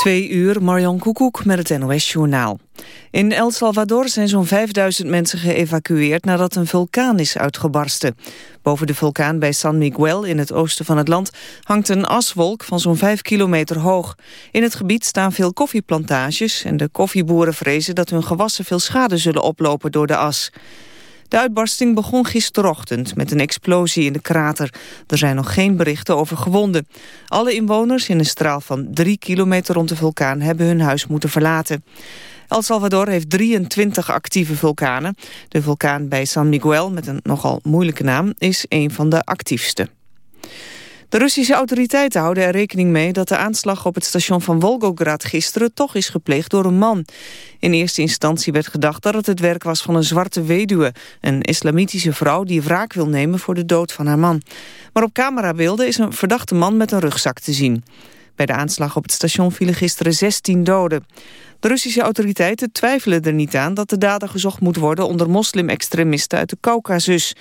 Twee uur, Marjan Koekoek met het NOS-journaal. In El Salvador zijn zo'n 5000 mensen geëvacueerd nadat een vulkaan is uitgebarsten. Boven de vulkaan bij San Miguel in het oosten van het land hangt een aswolk van zo'n 5 kilometer hoog. In het gebied staan veel koffieplantages en de koffieboeren vrezen dat hun gewassen veel schade zullen oplopen door de as. De uitbarsting begon gisterochtend met een explosie in de krater. Er zijn nog geen berichten over gewonden. Alle inwoners in een straal van drie kilometer rond de vulkaan hebben hun huis moeten verlaten. El Salvador heeft 23 actieve vulkanen. De vulkaan bij San Miguel, met een nogal moeilijke naam, is een van de actiefste. De Russische autoriteiten houden er rekening mee dat de aanslag op het station van Volgograd gisteren toch is gepleegd door een man. In eerste instantie werd gedacht dat het het werk was van een zwarte weduwe, een islamitische vrouw die wraak wil nemen voor de dood van haar man. Maar op camerabeelden is een verdachte man met een rugzak te zien. Bij de aanslag op het station vielen gisteren 16 doden. De Russische autoriteiten twijfelen er niet aan dat de dader gezocht moet worden onder moslim-extremisten uit de Caucasus.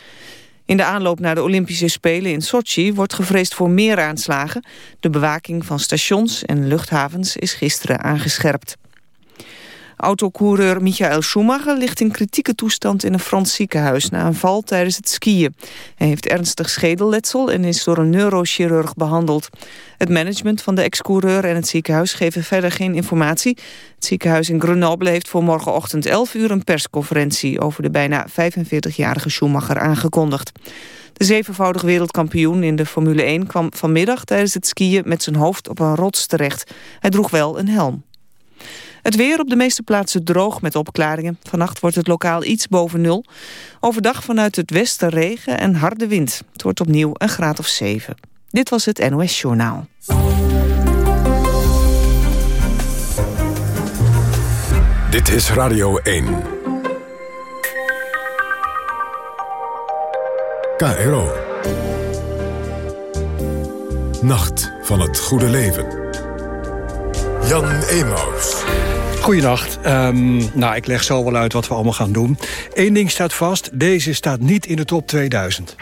In de aanloop naar de Olympische Spelen in Sochi wordt gevreesd voor meer aanslagen. De bewaking van stations en luchthavens is gisteren aangescherpt. Autocoureur Michael Schumacher ligt in kritieke toestand in een Frans ziekenhuis na een val tijdens het skiën. Hij heeft ernstig schedelletsel en is door een neurochirurg behandeld. Het management van de ex-coureur en het ziekenhuis geven verder geen informatie. Het ziekenhuis in Grenoble heeft voor morgenochtend 11 uur een persconferentie over de bijna 45-jarige Schumacher aangekondigd. De zevenvoudig wereldkampioen in de Formule 1 kwam vanmiddag tijdens het skiën met zijn hoofd op een rots terecht. Hij droeg wel een helm. Het weer op de meeste plaatsen droog met opklaringen. Vannacht wordt het lokaal iets boven nul. Overdag vanuit het westen regen en harde wind. Het wordt opnieuw een graad of 7. Dit was het NOS Journaal. Dit is Radio 1. KRO. Nacht van het goede leven. Jan Emaus. Goedenacht. Um, nou, ik leg zo wel uit wat we allemaal gaan doen. Eén ding staat vast, deze staat niet in de top 2000.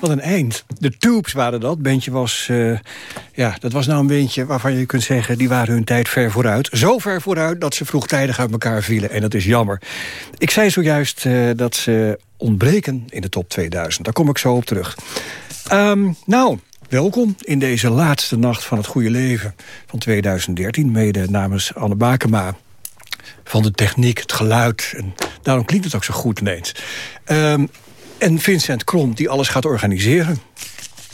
Wat een eind. De Tubes waren dat. Bandje was, uh, ja, dat was nou een bandje waarvan je kunt zeggen... die waren hun tijd ver vooruit. Zo ver vooruit dat ze vroegtijdig uit elkaar vielen. En dat is jammer. Ik zei zojuist uh, dat ze ontbreken in de top 2000. Daar kom ik zo op terug. Um, nou, welkom in deze laatste nacht van het goede leven van 2013. Mede namens Anne Bakema van de techniek, het geluid. En daarom klinkt het ook zo goed ineens. Um, en Vincent Kron, die alles gaat organiseren.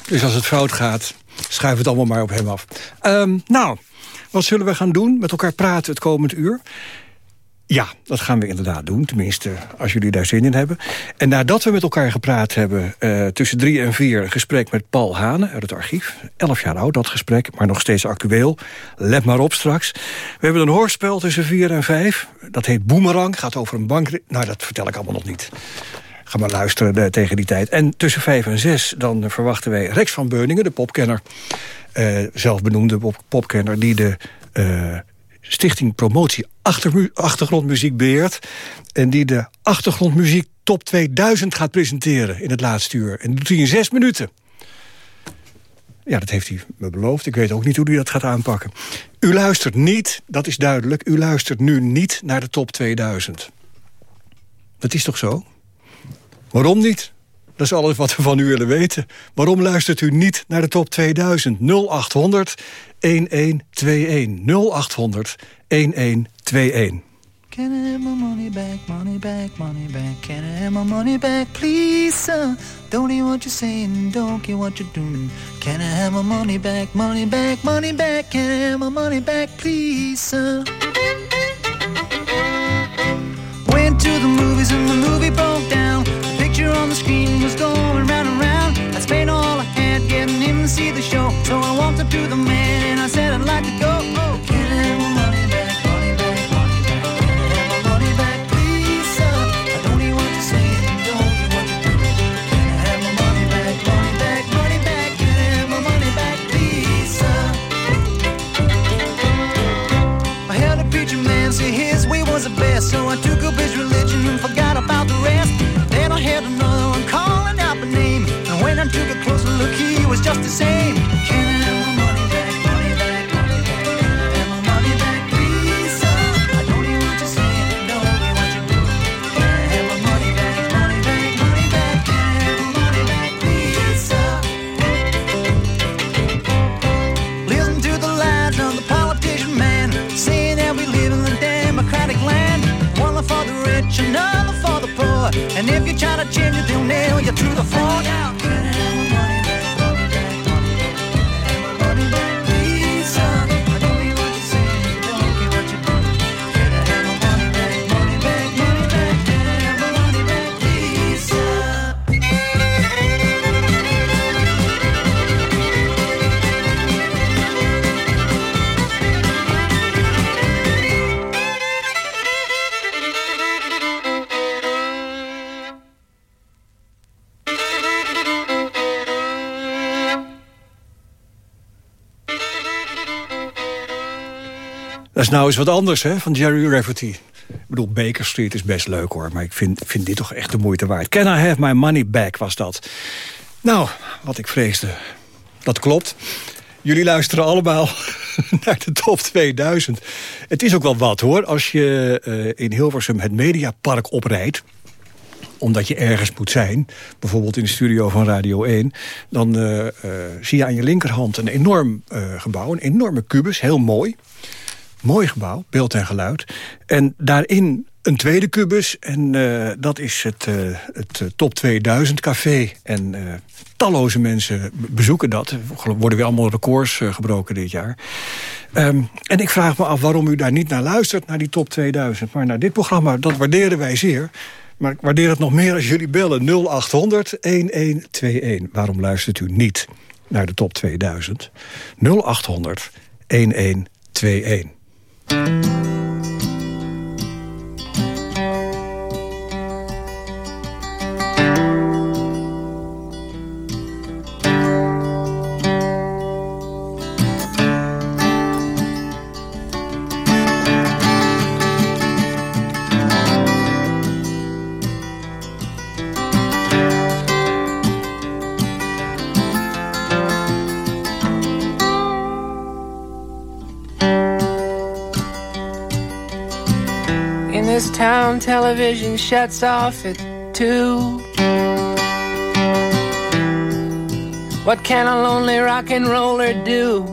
Dus als het fout gaat, schuif het allemaal maar op hem af. Um, nou, wat zullen we gaan doen? Met elkaar praten het komend uur? Ja, dat gaan we inderdaad doen. Tenminste, als jullie daar zin in hebben. En nadat we met elkaar gepraat hebben... Uh, tussen drie en vier een gesprek met Paul Hane uit het archief. Elf jaar oud dat gesprek, maar nog steeds actueel. Let maar op straks. We hebben een hoorspel tussen vier en vijf. Dat heet Boomerang, gaat over een bank... Nou, dat vertel ik allemaal nog niet. Ga maar luisteren uh, tegen die tijd. En tussen vijf en zes dan uh, verwachten wij Rex van Beuningen, de popkenner. Uh, zelfbenoemde pop popkenner die de Stichting Promotie Achter Achtergrondmuziek beheert... en die de Achtergrondmuziek Top 2000 gaat presenteren in het laatste uur. En dat doet hij in zes minuten. Ja, dat heeft hij me beloofd. Ik weet ook niet hoe hij dat gaat aanpakken. U luistert niet, dat is duidelijk... u luistert nu niet naar de Top 2000. Dat is toch zo? Waarom niet? Dat is alles wat we van u willen weten. Waarom luistert u niet naar de top 2000? 0800 1121. 0800 1121. Can I have my money back, money back, money back? Can I have my money back, please, sir? Don't hear what you're saying, don't care what you're doing. Can I have my money back, money back, money back? Can I have my money back, please, sir? Was going round and round. I spent all I had getting in to see the show. So I walked up to the man and I said I'd like to go. Oh, can. I don't even want to see it, don't you want to do it? Can I have my money back, money back, just the same. Can have my money back, money back, money back? Can have my money back, please? I hear what you're. Can have my money back, money back, money back? Can have my money back, please, to the lies of the politician man, saying that we live in the democratic land. One for the rich, another for the poor. And if you try to change it, they'll nail you to the floor. Is nou eens wat anders hè, van Jerry Rafferty. Ik bedoel, Baker Street is best leuk hoor... maar ik vind, vind dit toch echt de moeite waard. Can I have my money back, was dat. Nou, wat ik vreesde, dat klopt. Jullie luisteren allemaal naar de top 2000. Het is ook wel wat hoor, als je uh, in Hilversum het Mediapark oprijdt omdat je ergens moet zijn, bijvoorbeeld in de studio van Radio 1... dan uh, uh, zie je aan je linkerhand een enorm gebouw, een enorme kubus, heel mooi. Mooi gebouw, beeld en geluid. En daarin een tweede kubus, en dat is het, het Top 2000 café. En talloze mensen bezoeken dat. Worden weer allemaal records gebroken dit jaar. Um, en ik vraag me af waarom u daar niet naar luistert, naar die Top 2000. Maar naar dit programma, dat waarderen wij zeer... Maar ik waardeer het nog meer als jullie bellen 0800 1121. Waarom luistert u niet naar de top 2000. 0800 1121. In this town, television shuts off at two. What can a lonely rock and roller do?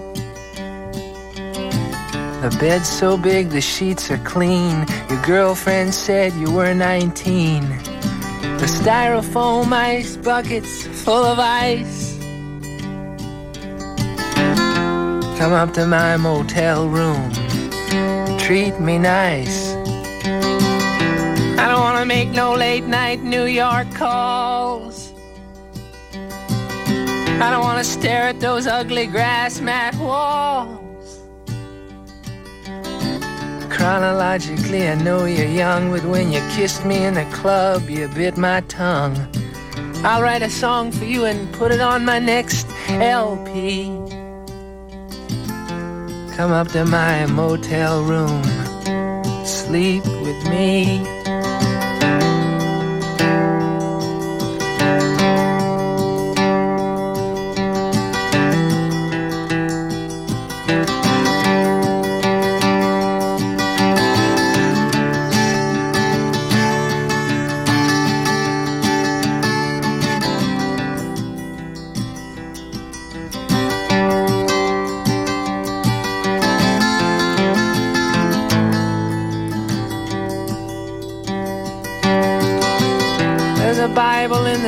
The bed's so big, the sheets are clean. Your girlfriend said you were 19. The styrofoam ice buckets full of ice. Come up to my motel room. Treat me nice. I make no late night New York calls. I don't want to stare at those ugly grass mat walls. Chronologically, I know you're young, but when you kissed me in the club, you bit my tongue. I'll write a song for you and put it on my next LP. Come up to my motel room, sleep with me.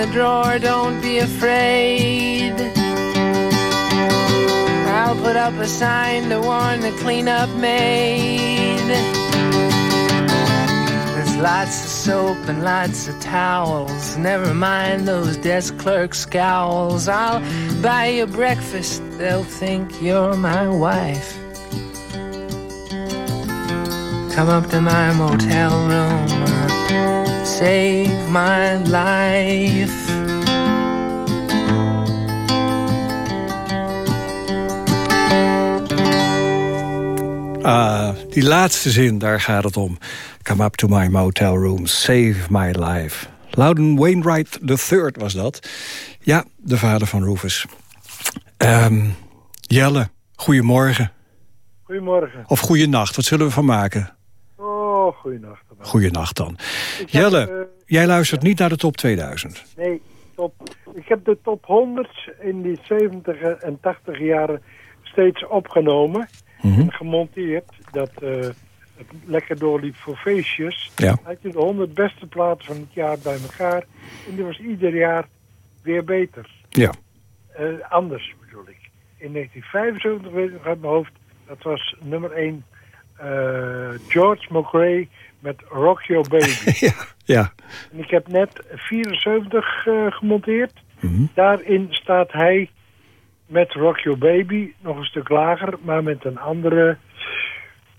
The drawer, don't be afraid. I'll put up a sign to warn the cleanup maid. There's lots of soap and lots of towels. Never mind those desk clerk scowls. I'll buy you breakfast, they'll think you're my wife. Come up to my motel room, save my life. Ah, die laatste zin, daar gaat het om. Come up to my motel room, save my life. Loudon Wainwright III was dat. Ja, de vader van Rufus. Ehm, Jelle, goedemorgen. Goedemorgen. Of goeienacht, wat zullen we van maken? Oh, goeienacht. Goeienacht dan. Ik heb, Jelle, eh, jij luistert niet naar de top 2000. nee, top. Ik heb de top 100 in die 70 en 80 jaren steeds opgenomen Mhm. en gemonteerd. Dat eh, het lekker doorliep voor feestjes. Ja. Had je de 100 beste platen van het jaar bij elkaar. En die was ieder jaar weer beter. Ja. Eh, anders bedoel ik. In 1975 weet ik uit mijn hoofd. Dat was nummer 1 George McRae met Rock Your Baby. ja, ja. En ik heb net 74 eh, gemonteerd. Mhm. Daarin staat hij met Rock Your Baby nog een stuk lager, maar met een andere.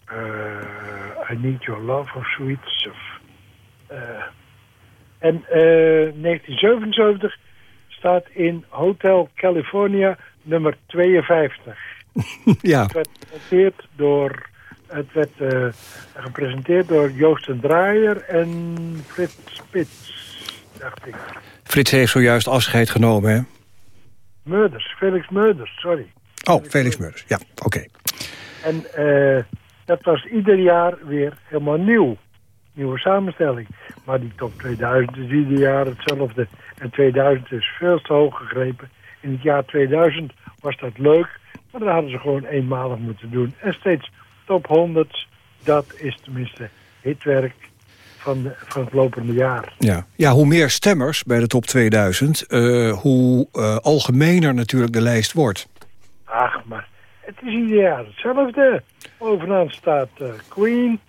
eh, I Need Your Love of zoiets. Of, eh, en eh, 1977 staat in Hotel California nummer 52. ja. Het werd gepresenteerd door, het werd, eh, gepresenteerd door Joost en Draaier en Frits Spits, dacht ik. Frits heeft zojuist afscheid genomen, hè? Meurders, Felix Meurders, sorry. Oh, Felix Meurders. Ja, oké. En eh, dat was ieder jaar weer helemaal nieuw. Nieuwe samenstelling. Maar die top 2000 is ieder jaar hetzelfde. En 2000 is veel te hoog gegrepen. In het jaar 2000 was dat leuk. Maar dat hadden ze gewoon eenmalig moeten doen. En steeds top 100. Dat is tenminste hitwerk van, van het lopende jaar. Ja. ja, hoe meer stemmers bij de top 2000... eh, hoe eh, algemener natuurlijk de lijst wordt. Ach, maar het is ieder jaar hetzelfde. Bovenaan staat eh, Queen.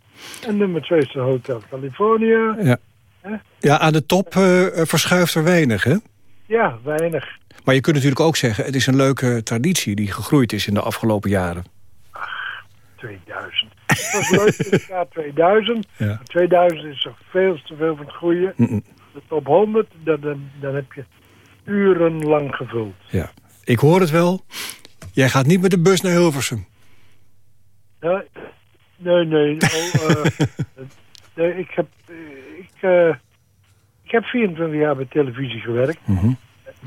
En nummer 2 is Hotel California. Ja, ja aan de top verschuift er weinig, hè? Ja, weinig. Maar je kunt natuurlijk ook zeggen... het is een leuke traditie die gegroeid is in de afgelopen jaren. 2000. Het was leuk in het jaar 2000. Ja. Maar 2000 is er veel te veel van het groeien. De top 100, dan, dan, dan heb je urenlang gevuld. Ja. Ik hoor het wel. Jij gaat niet met de bus naar Hilversum. Ja, nee, nee. Oh, eh, nee ik, heb, eh, ik, eh, ik heb 24 jaar bij televisie gewerkt. Mhm.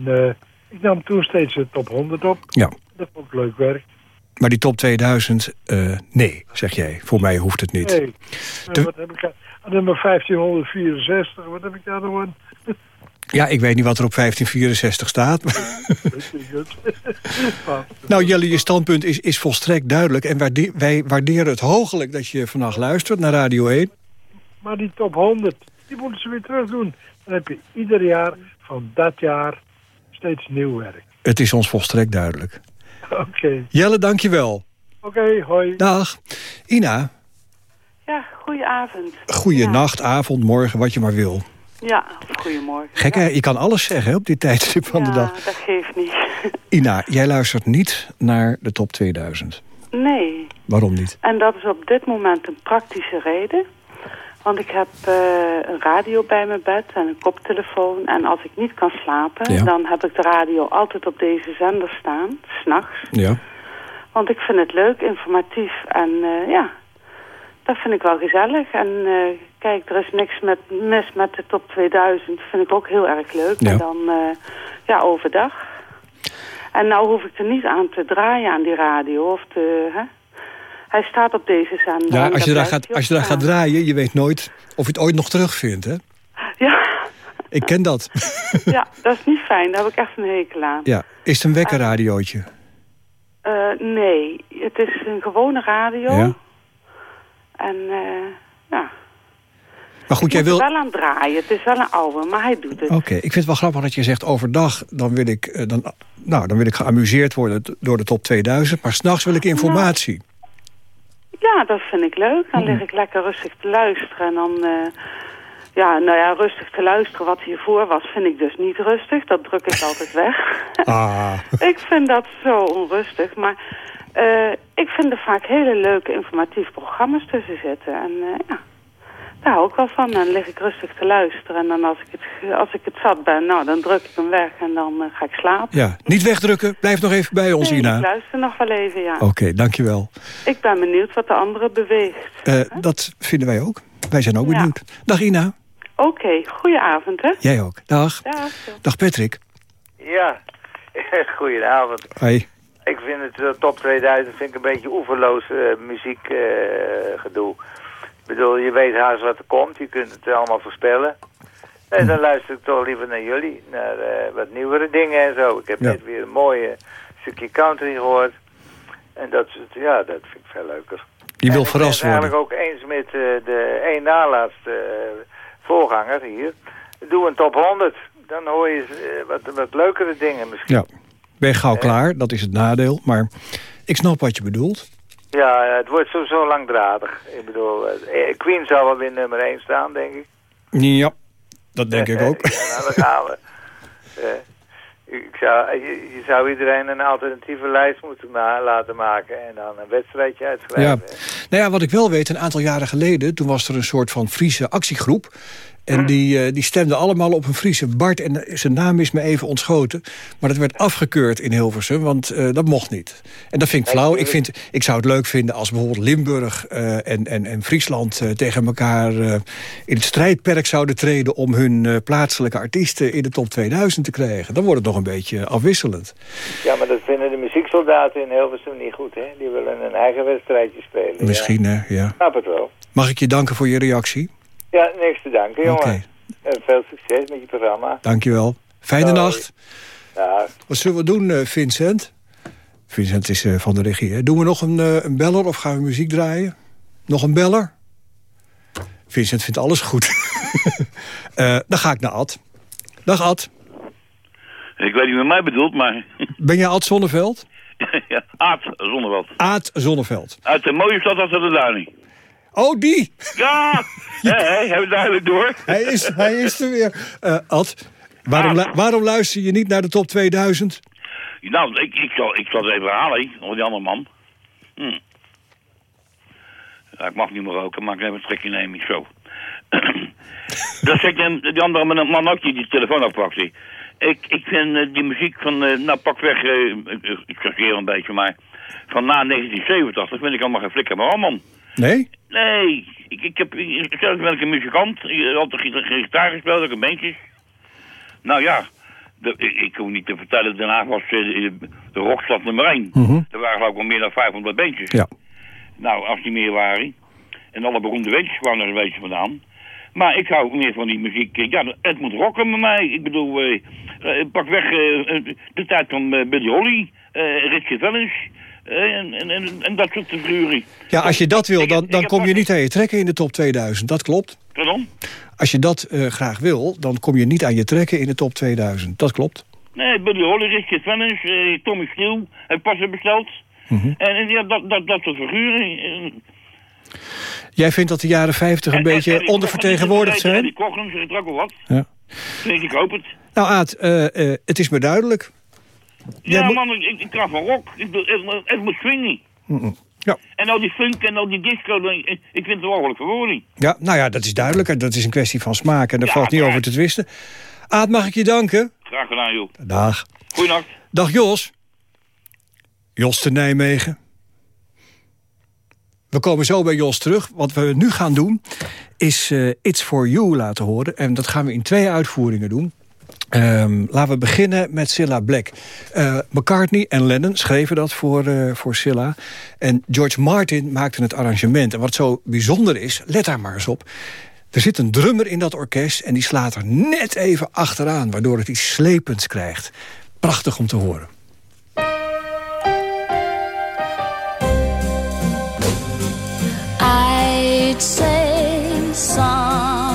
En, ik nam toen steeds de top 100 op. Ja. Dat vond ik leuk werk. Maar die top 2000, eh, nee, zeg jij. Voor mij hoeft het niet. Nee. De- Wat heb ik nummer 1564, wat heb ik daar nog aan? Ja, ik weet niet wat er op 1564 staat. nou, Jelle, je standpunt is, is volstrekt duidelijk. En waarde- wij waarderen het hoogelijk dat je vannacht luistert naar Radio 1. Maar die top 100, die moeten ze weer terug doen. Dan heb je ieder jaar van dat jaar steeds nieuw werk. Het is ons volstrekt duidelijk. Oké, Jelle, dank je wel. oké, hoi. Dag. Ina, Ja, goedenavond. goeie ja. nacht, avond, morgen, wat je maar wil. Ja, goedemorgen. Gek, hè? Je kan alles zeggen op dit tijdstip van de ja, dag. dat geeft niet. Ina, jij luistert niet naar de top 2000. nee, Waarom niet? en dat is op dit moment een praktische reden. Want ik heb eh, een radio bij mijn bed en een koptelefoon. En als ik niet kan slapen, Ja. dan heb ik de radio altijd op deze zender staan, s'nachts. Ja. Want ik vind het leuk, informatief en eh, ja, dat vind ik wel gezellig. En eh, kijk, er is niks met, mis met de top 2000. vind ik ook heel erg leuk. Ja. En dan, ja, overdag. En nou hoef ik er niet aan te draaien aan die radio. Of te, hè? Hij staat op deze zender. Ja, als je, daar gaat, als je daar gaat draaien, je weet nooit of je het ooit nog terugvindt, hè? Ja, Ik ken dat. ja, dat is niet fijn. Daar heb ik echt een hekel aan. ja. Is het een wekkerradiootje? Eh, nee, het is een gewone radio. Ja. En eh, ja, Maar goed, jij wil... wel aan draaien. Het is wel een oude, maar hij doet het. Oké, ik vind het wel grappig dat je zegt overdag... dan wil ik, eh, dan, nou, dan wil ik geamuseerd worden door de top 2000... maar s'nachts wil ik informatie. Ja, dat vind ik leuk. Dan lig ik lekker rustig te luisteren. En dan, eh, ja, nou ja, rustig te luisteren wat hiervoor was, vind ik dus niet rustig. Dat druk ik altijd weg. Ah, ik vind dat zo onrustig. Maar eh, ik vind er vaak hele leuke informatieve programma's tussen zitten. En eh, ja, daar hou ik wel van. Dan lig ik rustig te luisteren. En dan als ik het, als ik het zat ben, nou, dan druk ik hem weg en dan eh, ga ik slapen. ja. Niet wegdrukken, blijf nog even bij ons, Nee, Ina. ik luister nog wel even, ja. Oké, dankjewel. Ik ben benieuwd wat de andere beweegt. Eh, dat vinden wij ook. Wij zijn ook Ja. benieuwd. Dag Ina. Oké, goedenavond, hè? Jij ook. Dag. Dag. Dag Patrick. Ja, goedenavond. Hoi. Ik vind het eh, top 2000 vind ik een beetje oeverloos eh, muziekgedoe. Ik bedoel, je weet haast wat er komt, je kunt het allemaal voorspellen. En dan luister ik toch liever naar jullie, naar eh, wat nieuwere dingen en zo. Ik heb Ja. net weer een mooie stukje country gehoord. En dat, ja, dat vind ik veel leuker. Je wil verrast Ik ben het worden. eigenlijk ook eens met eh, de één nalaatste eh, voorganger hier. Doe een top 100. Dan hoor je wat, wat leukere dingen misschien. Ja. Ben je gauw klaar, dat is het nadeel. Maar ik snap wat je bedoelt. Ja, eh, het wordt sowieso langdradig. Ik bedoel, eh, Queen zal wel weer nummer 1 staan, denk ik. Ja, dat denk ik ook. ja, nou, gaan we. Eh, ik zou, je, je zou iedereen een alternatieve lijst moeten ma- laten maken en dan een wedstrijdje Ja. uitschrijven. Nou ja, wat ik wel weet, een aantal jaren geleden... toen was er een soort van Friese actiegroep... En die, eh, die stemden allemaal op een Friese Bart. En eh, zijn naam is me even ontschoten. Maar dat werd afgekeurd in Hilversum, want eh, dat mocht niet. En dat vind ik flauw. Ik, vind, ik zou het leuk vinden als bijvoorbeeld Limburg en, en, en Friesland... tegen elkaar in het strijdperk zouden treden... om hun plaatselijke artiesten in de top 2000 te krijgen. Dan wordt het nog een beetje afwisselend. Ja, maar dat vinden de muzieksoldaten in Hilversum niet goed, hè? Die willen een eigen wedstrijdje spelen. Misschien, hè, ja. Ja. Snap het wel. Mag ik je danken voor je reactie? Ja, niks te danken, jongen. Oké. En veel succes met je programma. Dankjewel. Fijne nacht. Ja, Wat zullen we doen, eh, Vincent? Vincent is eh, van de regie. Hè? Doen we nog een, eh, een beller of gaan we muziek draaien? Nog een beller? Vincent vindt alles goed. Eh, dan ga ik naar Ad. Dag Ad. Ik weet niet wat mij bedoelt, maar... Ben jij Ad Zonneveld? ja, Aad Zonneveld. Aad Zonneveld. Uit de mooie stad achter de Duining. Oh, die! Ja! Hebben duidelijk door. Hij is, hij is er weer. Eh, Ad, Waarom, lu- waarom luister je niet naar de top 2000? Nou, ik, ik, zal, ik zal het even halen, die andere man. Hm. Ja, ik mag niet meer roken, maar ik heb een trekje nemen, ik zo. dat zegt die andere man, ook die die telefoon afpakte. Ik, ik vind eh, die muziek van, eh, nou pak weg, ik, ik een beetje, maar van na 1987 vind ik allemaal geen flikker meer aan, man. Nee? Nee, ik, ik heb, ik, zelf ben ik een muzikant, ik altijd gita- gitaar gespeeld, ook een bandjes. Nou ja, de, ik, ik hoef niet te vertellen, Den Haag was eh, de, de rockstad nummer 1. Mhm. Er waren geloof ik al meer dan 500 bandjes. Ja. Nou, als die meer waren. En alle beroemde bandjes kwamen er een beetje vandaan. Maar ik hou meer van die muziek. eh, Ja, het moet rocken met mij. Ik bedoel, eh, eh, pak weg eh, de tijd van Buddy Holly, eh Richie Valens. Eh, en, en, en, en dat soort figuren. Ja, als je dat wil, Ik- dan, ik dan kom je niet aan je trekken in de top 2000. Dat klopt. Pardon? Als je dat eh, graag wil, dan kom je niet aan je trekken in de top 2000. Dat klopt. Nee, Buddy Holly, Richard Valens, eh, Tommy Steele, heb pas besteld. Mhm. En, en ja, dat, dat, dat soort figuren. eh, Jij vindt dat de jaren 50 een en- en- beetje en ondervertegenwoordigd zijn? Die Cochran zegt er ook wat. Ja. Dus ik hoop het. Nou Aad, eh, eh, het is me duidelijk. Ja, moet- man, ik, ik kan van rock. Ik, bedoel, het, moet- swingen. Ja. En al die funk en al die disco, dan- ik, ik vind het walgelijk verwoording. ja, nou ja, dat is duidelijk. Dat is een kwestie van smaak en daar Ja, valt niet over te twisten. Aad, mag ik je danken? Graag gedaan, joh. Dag. Goeienacht. Dag Jos. Jos te Nijmegen. We komen zo bij Jos terug. Wat we nu gaan doen is eh, It's For You laten horen. En dat gaan we in twee uitvoeringen doen. Ehm, laten we beginnen met Cilla Black. Eh, McCartney en Lennon schreven dat voor, eh voor Cilla. En George Martin maakte het arrangement. En wat zo bijzonder is, let daar maar eens op... Er zit een drummer in dat orkest en die slaat er net even achteraan... waardoor het iets slepends krijgt. Prachtig om te horen. I'd say someday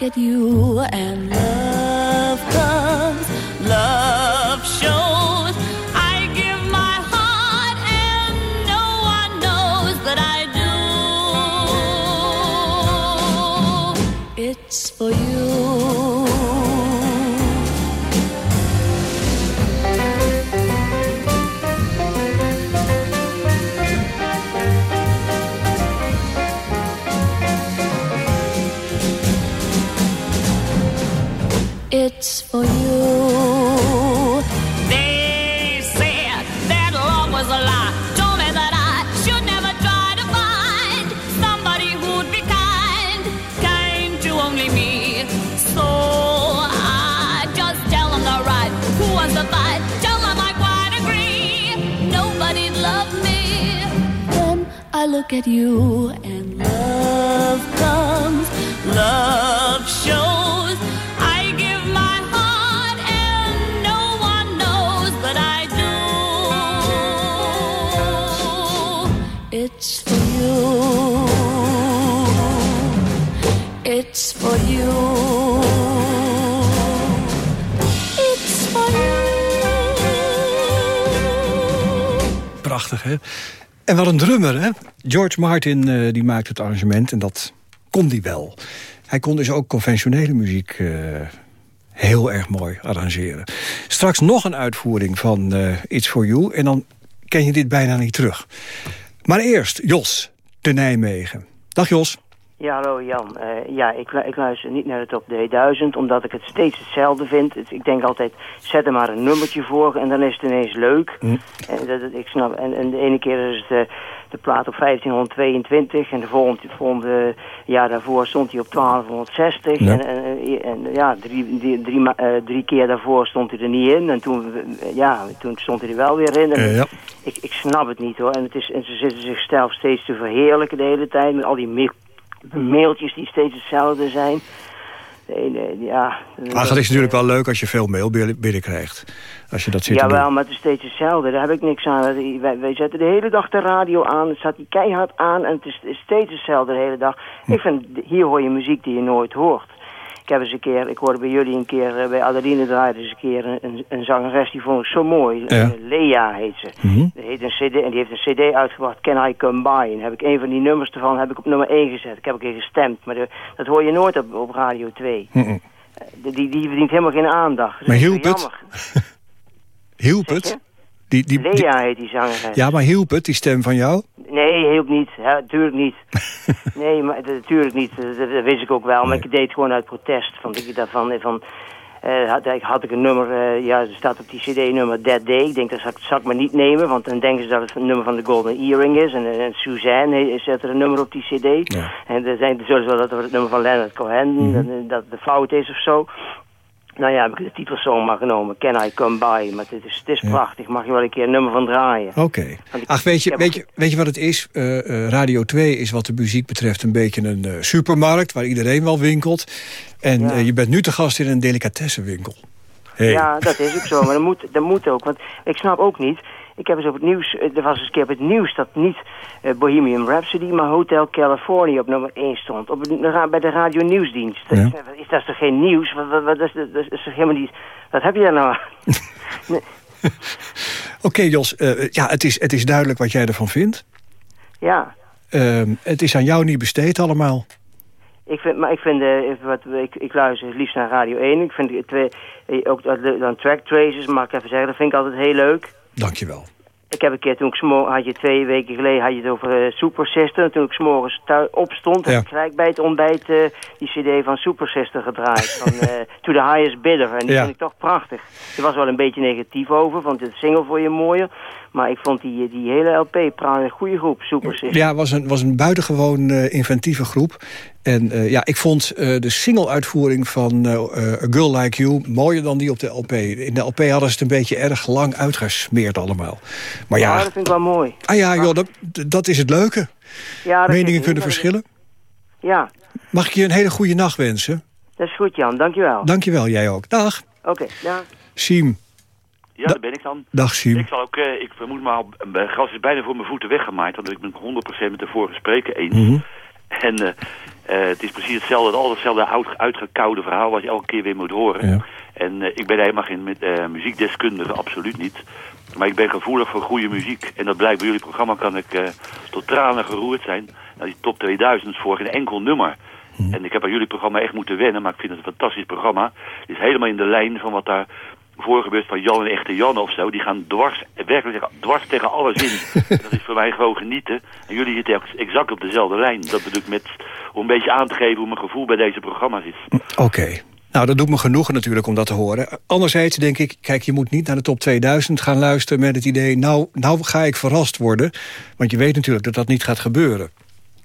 look at you and love comes, love shows. I give my heart and no one knows that I do. It's for you. It's for you. They said that love was a lie. Told me that I should never try to find somebody who'd be kind, kind to only me. So I just tell them the right. Who wants to fight? Tell them I quite agree. Nobody'd love me. Then I look at you and love comes, love shows. En wat een drummer, hè? George Martin eh, die maakt het arrangement en dat kon hij wel. Hij kon dus ook conventionele muziek eh, heel erg mooi arrangeren. Straks nog een uitvoering van eh, It's For You... en dan ken je dit bijna niet terug. Maar eerst Jos de Nijmegen. Dag Jos. Ja, hallo Jan. Eh, ja, ik, ik luister niet naar de top 2000, omdat ik het steeds hetzelfde vind. Het- ik denk altijd, zet er maar een nummertje voor en dan is het ineens leuk. En, dat, ik snap, en, en de ene keer is het eh, de plaat op 1522 en de volgende, volgende jaar daarvoor stond hij op 1260. Ja. En, en, en ja, drie, drie, eh, drie keer daarvoor stond hij er niet in. En toen, ja, toen stond hij er wel weer in. En ja. ik, ik snap het niet hoor. En, het is, en ze zitten zichzelf steeds te verheerlijken de hele tijd. Met al die ma- mailtjes die steeds hetzelfde zijn. De ene, ja, Ach, het is natuurlijk wel leuk als je veel mail binnen- binnenkrijgt. Als je dat zit. Jawel, maar het is steeds hetzelfde. Daar heb ik niks aan. Wij, wij zetten de hele dag de radio aan. Het staat die keihard aan en het is, is steeds hetzelfde de hele dag. Hm. Ik vind, hier hoor je muziek die je nooit hoort. Ik heb eens een keer, ik hoorde bij jullie een keer, eh, bij Adeline draaide eens een keer een, een, zangeres die vond ik zo mooi. Ja. Eh, Lea heet ze. Mhm. Die, heet een CD, en die heeft een cd uitgebracht, Can I Come By? En heb ik een van die nummers ervan heb ik op nummer 1 gezet. Ik heb een keer gestemd, maar de- dat hoor je nooit op, op Radio 2. Mhm. Die, die, die verdient helemaal geen aandacht. Maar hielp zo het? Hielp het? Die, die, die- Lea heet die zangeres. ja, maar hielp het, die stem van jou? Nee, hielp niet. Ja, natuurlijk niet. nee, maar natuurlijk niet. Dat, wist ik ook wel. Maar ik deed het gewoon uit protest. Van, ik, daarvan, van, eh, had, ik- had ik een nummer, eh, ja, er staat op die cd nummer That Day. Ik denk, dat zal, ik- zal ik maar niet nemen. Want dan denken ze dat het een nummer van de Golden Earring is. En, eh, en Suzanne zet er een nummer op die cd. En dan zijn zullen ze wel dat het nummer van Leonard Cohen, dat, dat de fout is of zo. Nou ja, heb ik de titelsong maar genomen. Can I Come By? Maar het is, het is prachtig. Mag je wel een keer een nummer van draaien. Oké. Ach, weet je, weet, je, weet je wat het is? Eh, eh, Radio 2 is wat de muziek betreft een beetje een eh, supermarkt... waar iedereen wel winkelt. En Ja. je bent nu te gast in een delicatessenwinkel. Hey. Ja, dat is ook zo. Maar dat moet, dat moet ook. Want ik snap ook niet. Ik heb eens op het nieuws. eh, Er was eens een keer op het nieuws dat niet eh, Bohemian Rhapsody, maar Hotel California op nummer 1 stond. Op het, bij de radio nieuwsdienst. Ja. is, is dat toch geen nieuws? Wat, dat, is, dat is toch helemaal niet. Wat heb je daar nou aan? Oké, Jos, eh, ja, het is, het is duidelijk wat jij ervan vindt. Ja. Ehm, het is aan jou niet besteed allemaal. Ik vind, maar ik vind, eh, wat, ik, ik luister het liefst naar Radio 1. Ik vind twee, eh, ook dan track traces, mag ik even zeggen, dat vind ik altijd heel leuk. Dankjewel. Ik heb een keer, toen ik had je twee weken geleden, had je het over eh, Super Sister. Toen ik s'morgens opstond, Ja. heb ik gelijk bij het ontbijt eh, die cd van Super Sister gedraaid. van eh, To The Highest Bidder. En die Ja. vind ik toch prachtig. Er was wel een beetje negatief over, want de single vond je mooier. Maar ik vond die, die hele LP een goede groep, Super Sister. Ja, het was een, was een buitengewoon eh, inventieve groep. En eh, ja, ik vond eh, de single-uitvoering van A Girl Like You... mooier dan die op de LP. In de LP hadden ze het een beetje erg lang uitgesmeerd allemaal. Maar Ja, ja, dat vind ik wel mooi. ah ja joh, dat, dat is het leuke. Ja, Meningen kunnen verschillen. Ja, Mag ik je een hele goede nacht wensen? dat is goed Jan, dankjewel. Dankjewel, jij ook. Dag, Oké, ja. Siem. Ja, daar ben ik dan. Dag, Siem. Ik zal ook, eh, ik vermoed maar, het gras is bijna voor mijn voeten weggemaaid, want ik ben het 100% met de vorige spreker eens. Mhm. En eh, eh, het is precies hetzelfde, al hetzelfde oud, uitgekoude verhaal wat je elke keer weer moet horen. Ja. En eh, ik ben helemaal geen eh, muziekdeskundige, absoluut niet. Maar ik ben gevoelig voor goede muziek. En dat blijkt bij jullie programma kan ik eh, tot tranen geroerd zijn. Nou, die top 2000 is voor geen enkel nummer. En ik heb aan jullie programma echt moeten wennen, maar ik vind het een fantastisch programma. Het is helemaal in de lijn van wat daar voor gebeurt van Jan en echte Jan of zo. Die gaan dwars, werkelijk dwars tegen alles in. Dat is voor mij gewoon genieten. En jullie zitten ex- exact op dezelfde lijn. Dat bedoel ik met, om een beetje aan te geven hoe mijn gevoel bij deze programma's is. Oké. Nou, dat doet me genoegen natuurlijk om dat te horen. Anderzijds denk ik, kijk, je moet niet naar de top 2000 gaan luisteren... met het idee, nou, nou ga ik verrast worden. Want je weet natuurlijk dat dat niet gaat gebeuren.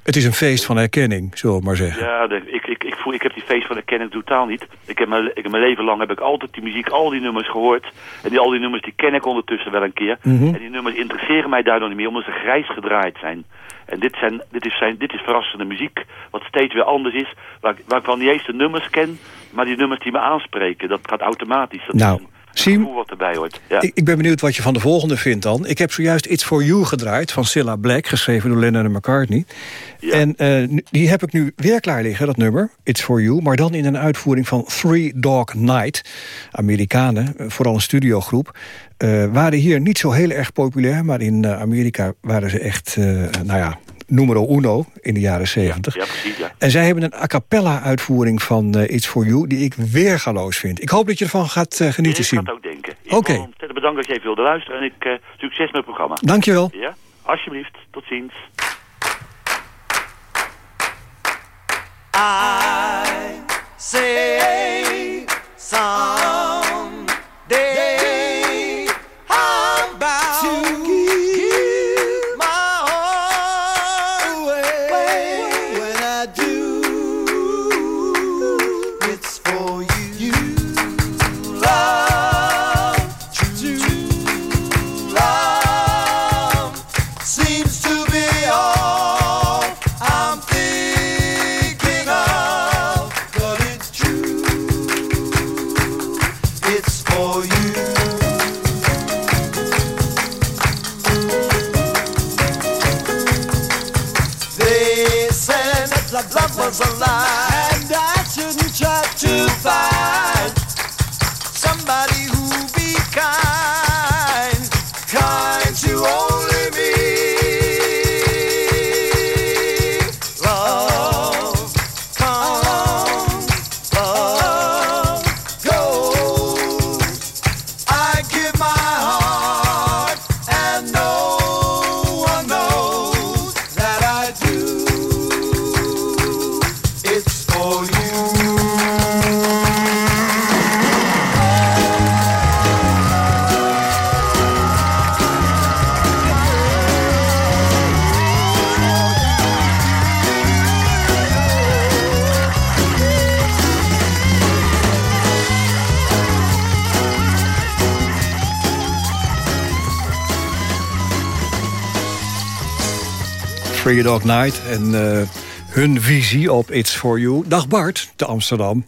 Het is een feest van herkenning, zullen we maar zeggen. Ja, ik, ik, voel, ik heb die feest van herkenning totaal niet. Ik heb mijn, ik, mijn leven lang heb ik altijd die muziek, al die nummers gehoord. En die, al die nummers die ken ik ondertussen wel een keer. Mhm. En die nummers interesseren mij daardoor niet meer, omdat ze grijs gedraaid zijn. En dit, zijn, dit, is, zijn, dit is verrassende muziek, wat steeds weer anders is. Waar, ik- waar ik wel niet eens de nummers ken, maar die nummers die me aanspreken. Dat gaat automatisch. Dat Nou, Siem, wat erbij hoort. Ja. Ik, ik ben benieuwd wat je van de volgende vindt dan. Ik heb zojuist It's For You gedraaid van Cilla Black... geschreven door Lennon en McCartney. En eh, die heb ik nu weer klaar liggen, dat nummer, It's For You... maar dan in een uitvoering van Three Dog Night. Amerikanen, eh, vooral een studiogroep... eh, waren hier niet zo heel erg populair... maar in Amerika waren ze echt, nou ja, numero uno in de jaren zeventig. Ja, precies, ja. En zij hebben een a cappella uitvoering van eh, It's For You... die ik weergaloos vind. Ik hoop dat je ervan gaat eh, genieten, ik Siem. ga het ook denken. Oké. Ik ontzettend bedankt dat je even wilde luisteren. En ik eh, succes met het programma. Dankjewel. Ja, alsjeblieft. Tot ziens. I say Free Dog Night en eh, hun visie op It's For You. Dag Bart, te Amsterdam.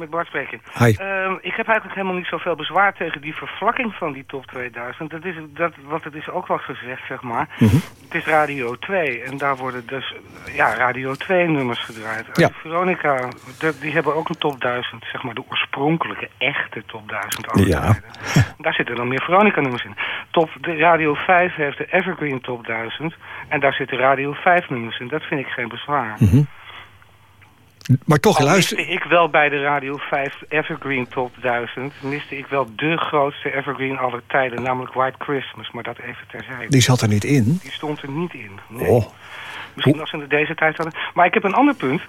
Met Bart spreken. Ehm, ik heb eigenlijk helemaal niet zoveel bezwaar tegen die vervlakking van die top 2000. Dat is, dat, want het is ook wel gezegd, zeg maar. Mhm. Het is Radio 2 en daar worden dus ja, Radio 2 nummers gedraaid. Ja. Veronica, de- die hebben ook een top 1000, zeg maar de oorspronkelijke, echte top 1000. alle Ja. Daar zitten dan meer Veronica nummers in. Top, de Radio 5 heeft de Evergreen top 1000 en daar zitten Radio 5 nummers in. Dat vind ik geen bezwaar. Mhm. Maar toch, luister... miste ik wel bij de Radio 5 Evergreen Top 1000... miste ik wel de grootste Evergreen aller tijden, namelijk White Christmas. Maar dat even terzijde. Die zat er niet in. Die stond er niet in. Nee. Oh. Misschien als ze in deze tijd hadden. Maar ik heb een ander punt.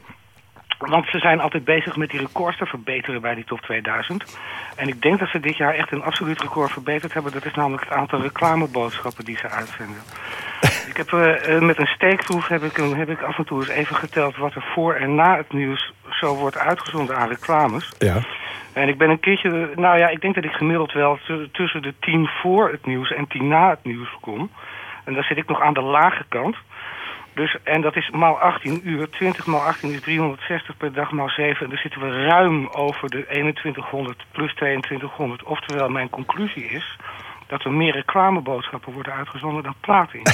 Want ze zijn altijd bezig met die records te verbeteren bij die top 2000. En ik denk dat ze dit jaar echt een absoluut record verbeterd hebben. Dat is namelijk het aantal reclameboodschappen die ze uitzenden. Ik heb eh, eh, met een steekproef heb ik, heb ik af en toe eens even geteld wat er voor en na het nieuws zo wordt uitgezonden aan reclames. Ja. En ik ben een keertje, nou ja, ik denk dat ik gemiddeld wel tussen de 10 voor het nieuws en 10 na het nieuws kom. En dan zit ik nog aan de lage kant. Dus, en dat is maal 18 uur. 20 maal 18 is 360 per dag maal 7. En dan zitten we ruim over de 2100 plus 2200. Oftewel, mijn conclusie is dat er meer reclameboodschappen worden uitgezonden dan platen. in.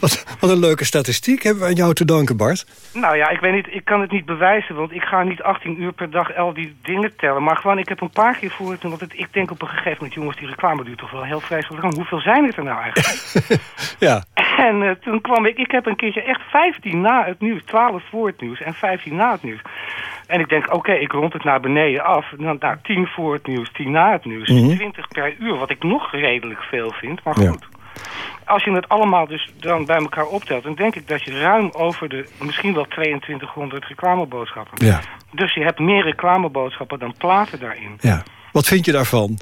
Wat, wat een leuke statistiek hebben we aan jou te danken, Bart. Nou ja, ik weet niet, ik kan het niet bewijzen, want ik ga niet 18 uur per dag al die dingen tellen. Maar gewoon, ik heb een paar keer voor het, want het, ik denk op een gegeven moment, jongens, die reclame duurt toch wel heel vreselijk lang. Hoeveel zijn het er nou eigenlijk? Ja. en eh, toen kwam ik, ik heb een keertje echt 15 na het nieuws, 12 voor het nieuws en 15 na het nieuws. En ik denk, oké, ik rond het naar beneden af. Dan, nou, 10 voor het nieuws, 10 na het nieuws. Mhm. 20 per uur, wat ik nog redelijk veel vind, maar Ja. goed. Als je het allemaal dus dan bij elkaar optelt, dan denk ik dat je ruim over de misschien wel 2200 reclameboodschappen. Ja. Dus je hebt meer reclameboodschappen dan platen daarin. ja. Wat vind je daarvan?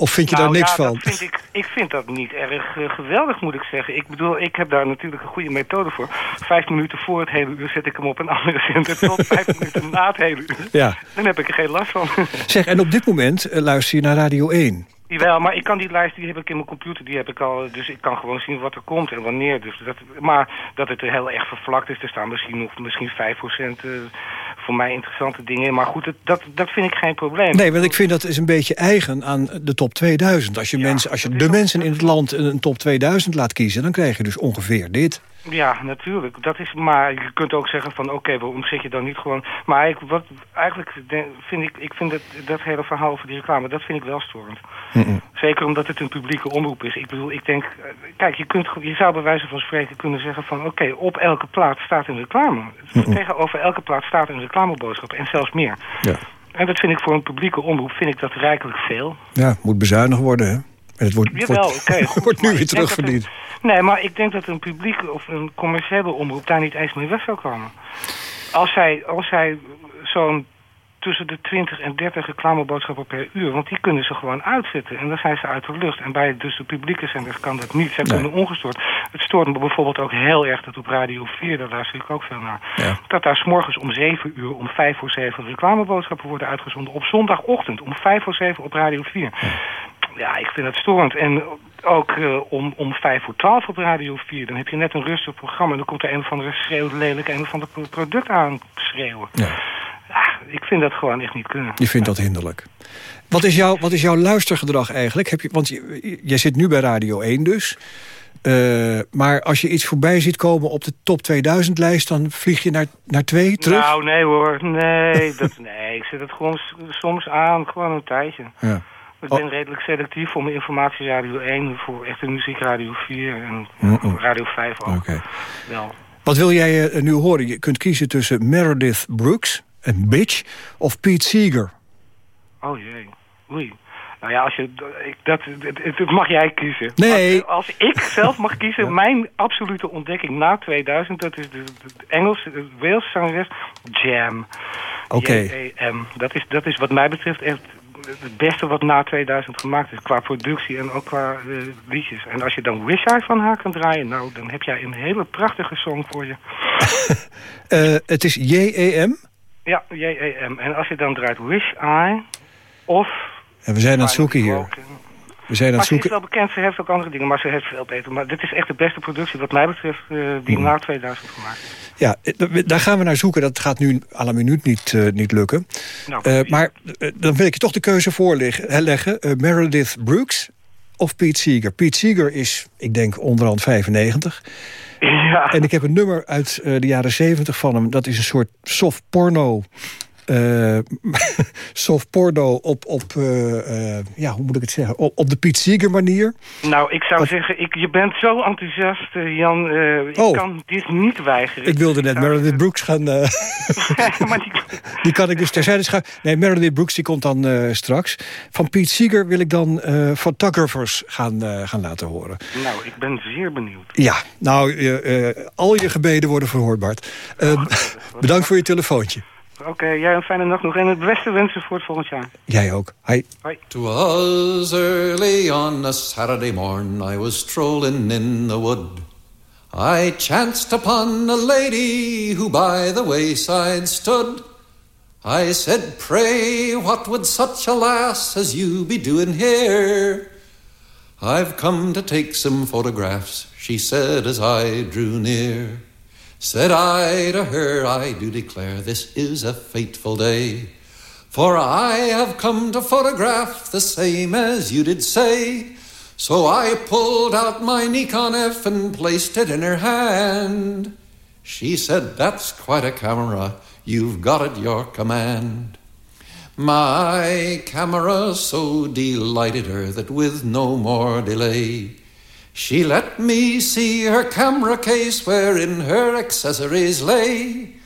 Of vind je nou, daar niks ja, van? Vind ik, ik vind dat niet erg eh, geweldig, moet ik zeggen. Ik bedoel, ik heb daar natuurlijk een goede methode voor. Vijf minuten voor het hele uur zet ik hem op een andere zender. Tot vijf minuten na het hele uur. Ja. Dan heb ik er geen last van. Zeg, en op dit moment eh, luister je naar Radio 1. Jawel, maar ik kan die lijst, die heb ik in mijn computer, die heb ik al, dus ik kan gewoon zien wat er komt en wanneer. Dus dat, maar dat het er heel erg vervlakt is, er staan misschien nog misschien 5% eh, voor mij interessante dingen in. Maar goed, het- dat, dat vind ik geen probleem. Nee, want ik vind dat is een beetje eigen aan de top 2000. Als je, mensen, als je de mensen in het land een top 2000 laat kiezen... dan krijg je dus ongeveer dit. Ja, natuurlijk. Dat is, maar je kunt ook zeggen van oké, waarom zit je dan niet gewoon... Maar ik, wat, eigenlijk vind ik, ik vind dat, dat hele verhaal over die reclame, dat vind ik wel storend. Zeker omdat het een publieke omroep is. Ik bedoel, ik denk, eh, kijk, je, kunt, je zou bij wijze van spreken kunnen zeggen van oké, op elke plaat staat een reclame. Tegenover elke plaat staat een reclameboodschap en zelfs meer. Ja. En dat vind ik voor een publieke omroep, vind ik dat rijkelijk veel. Ja, moet bezuinigd worden, hè? En het wordt, Jawel, wordt, goed, wordt nu weer terugverdiend. een- Nee, maar ik denk dat een publiek of een commerciële omroep daar niet eens mee weg zou komen. Als zij, als zij zo'n tussen de 20 en 30 reclameboodschappen per uur, want die kunnen ze gewoon uitzetten en dan zijn ze uit de lucht. En bij dus de publieke zenders kan dat niet. Zij Nee. kunnen ongestoord. Het stoort me bijvoorbeeld ook heel erg dat op Radio 4, daar luister ik ook veel naar, Ja. dat daar s'morgens om 7 uur, om 5 voor 7 reclameboodschappen worden uitgezonden. Op zondagochtend om 5 voor 7 op Radio 4. Ja, ik vind het storend. En ook eh, om, om 5 voor 12 op Radio 4, dan heb je net een rustig programma... en dan komt er een of andere schreeuw lelijk een of ander pro- product aan schreeuwen. Ja. Ja, ik vind dat gewoon echt niet kunnen. Je vindt dat hinderlijk. Wat is, jouw, wat is jouw luistergedrag eigenlijk? Heb je, want je, jij zit nu bij Radio 1 dus. Eh, maar als je iets voorbij ziet komen op de top 2000-lijst... dan vlieg je naar, naar 2 terug? Nou, nee hoor. Nee, dat, nee, ik zet het gewoon soms aan, gewoon een tijdje. Ja. Ik Oh. ben redelijk selectief voor mijn informatie Radio 1, voor echte muziek Radio 4 en. Radio 5 ook Oké. wel. Wat wil jij eh, nu horen? Je kunt kiezen tussen Meredith Brooks, een bitch... of Pete Seeger. Oh jee, oei. Nou ja, als je, ik, dat, het, het- het mag jij kiezen. Nee. Als, als ik zelf mag kiezen, mijn absolute ontdekking na 2000... dat is de, Engelse, de Wales zangeres Jam. Oké. Dat is, dat is wat mij betreft echt het beste wat na 2000 gemaakt is. Qua productie en ook qua eh, liedjes. En als je dan Wish I van haar kan draaien... nou, dan heb jij een hele prachtige song voor je. Eh, het is J-E-M. Ja, J-A-M. En als je dan draait Wish I... of... En we zijn aan het zoeken hier. We zijn aan het ze is zoeken. wel bekend, ze heeft ook andere dingen, maar ze heeft veel beter. Maar dit is echt de beste productie wat mij betreft eh, die Hmm. na 2000 gemaakt is. Ja, eh, daar gaan we naar zoeken. Dat gaat nu à la minuut niet, eh, niet lukken. Nou, Eh, maar dan wil ik je toch de keuze voorleggen. Meredith Brooks of Pete Seeger. Pete Seeger is, ik denk, onderhand 95. Ja. En ik heb een nummer uit de jaren 70 van hem. Dat is een soort soft porno... eh, soft porno op, op eh, eh, ja, hoe moet ik het zeggen? Op, op de Pete Seeger manier. Nou, ik zou zeggen, ik, je bent zo enthousiast, Jan. ik Oh. kan dit niet weigeren. Ik wilde net Meredith Brooks gaan... maar die, Die kan ik dus terzijde schuiven. Nee, Meredith Brooks die komt dan straks. Van Pete Seeger wil ik dan Photographers gaan, gaan laten horen. nou, ik ben zeer benieuwd. Ja, nou, al je gebeden worden verhoord, Bart. Eh, bedankt voor je telefoontje. Oké, jij een fijne nacht nog en het beste wensen voor het volgend jaar. Jij ook. Hi. Twas early on a Saturday morn, I was strolling in the wood. I chanced upon a lady who by the wayside stood. I said, Pray, what would such a lass as you be doing here? I've come to take some photographs, she said as I drew near. Said I to her, I do declare this is a fateful day. For I have come to photograph the same as you did say. So I pulled out my Nikon F and placed it in her hand. She said, That's quite a camera. You've got at your command. My camera so delighted her that with no more delay, she let me see her camera case wherein her accessories lay.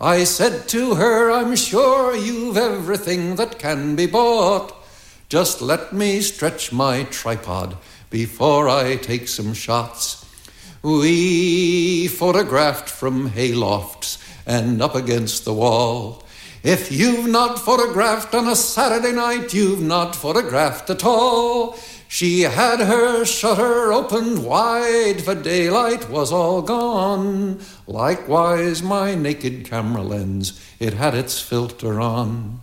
I said to her, I'm sure you've everything that can be bought. Just let me stretch my tripod before I take some shots. We photographed from haylofts and up against the wall. If you've not photographed on a Saturday night, you've not photographed at all. She had her shutter opened wide, for daylight was all gone. Likewise, my naked camera lens, it had its filter on.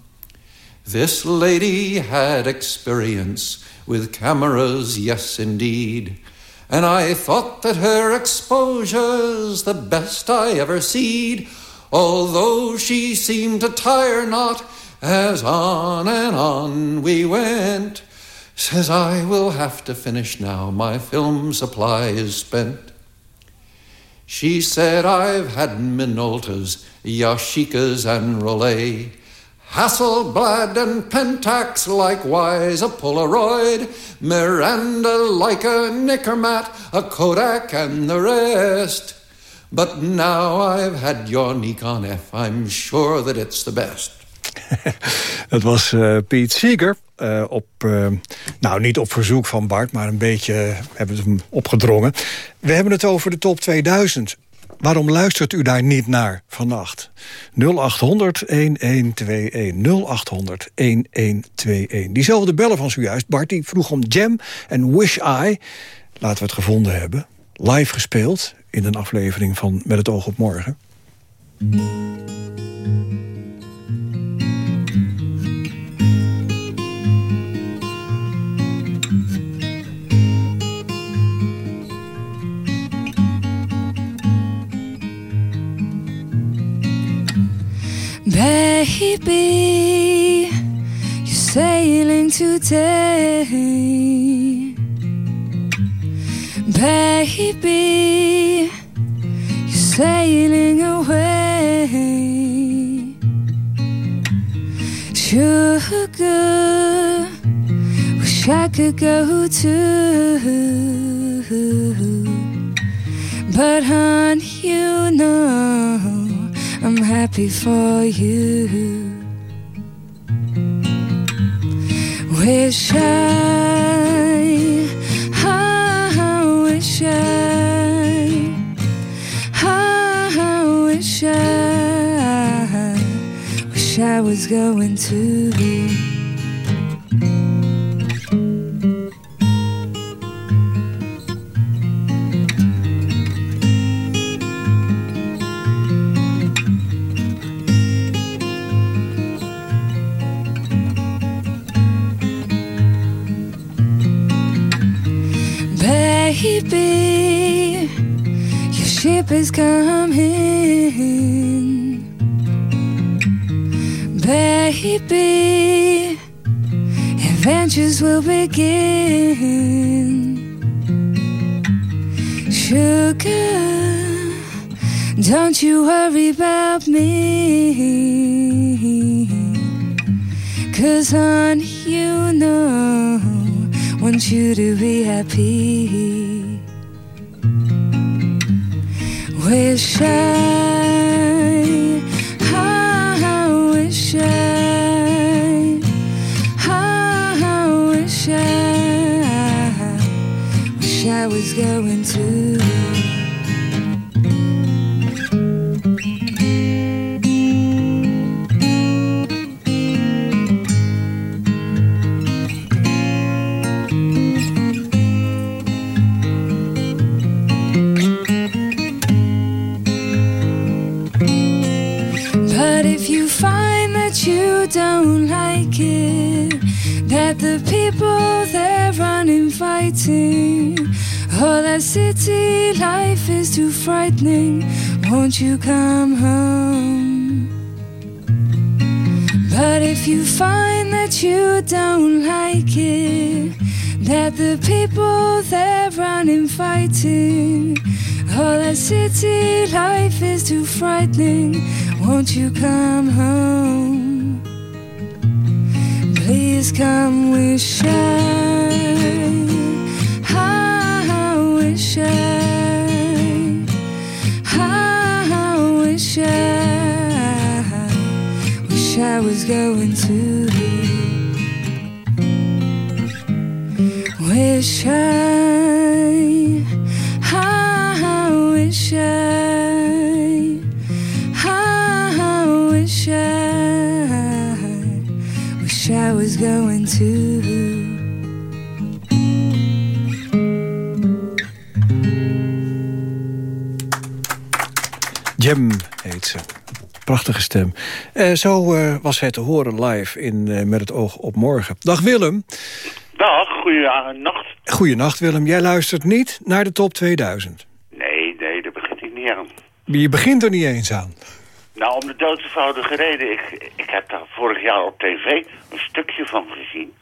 This lady had experience with cameras, yes, indeed. And I thought that her exposure's the best I ever seed, although she seemed to tire not as on and on we went. Says I will have to finish now, my film supply is spent. She said I've had Minoltas, Yashicas and Rollet, Hasselblad and Pentax, likewise a Polaroid, Miranda, Leica, Nickermat, a Kodak and the rest. But now I've had your Nikon F, I'm sure that it's the best. Dat was eh Pete Seeger. Eh, op, eh, nou niet op verzoek van Bart, maar een beetje eh, hebben we hem opgedrongen. We hebben het over de top 2000. Waarom luistert u daar niet naar vannacht? 0800 1121 0800 1121. Diezelfde bellen van zojuist, Bart, die vroeg om Jam en Wish I. Laten we het gevonden hebben. Live gespeeld in een aflevering van Met het oog op morgen. Baby, you're sailing today. Baby, you're sailing away. Sugar, wish I could go too. But, hon, you know. I'm happy for you. Wish I, I wish I, I wish I, wish I was going to. Ship is coming. Baby, adventures will begin. Sugar, don't you worry about me. Cause, hon, you know, want you to be happy. Wish I, don't like it, that the people they're running fighting, oh, that city life is too frightening, won't you come home? But if you find that you don't like it, that the people they're running fighting, oh, that city life is too frightening, won't you come home? Please come, wish I, I wish I, I wish I, wish I was going to. Wish I, Jem heet ze. Prachtige stem. Eh, zo eh, was hij te horen live in eh, Met het oog op morgen. Dag Willem. Dag, goeienacht. Goeienacht Willem. Jij luistert niet naar de top 2000. Nee, nee, daar begint ik niet aan. Je begint er niet eens aan. Nou, om de doodsenvoudige reden. Ik, ik heb daar vorig jaar op tv een stukje van gezien.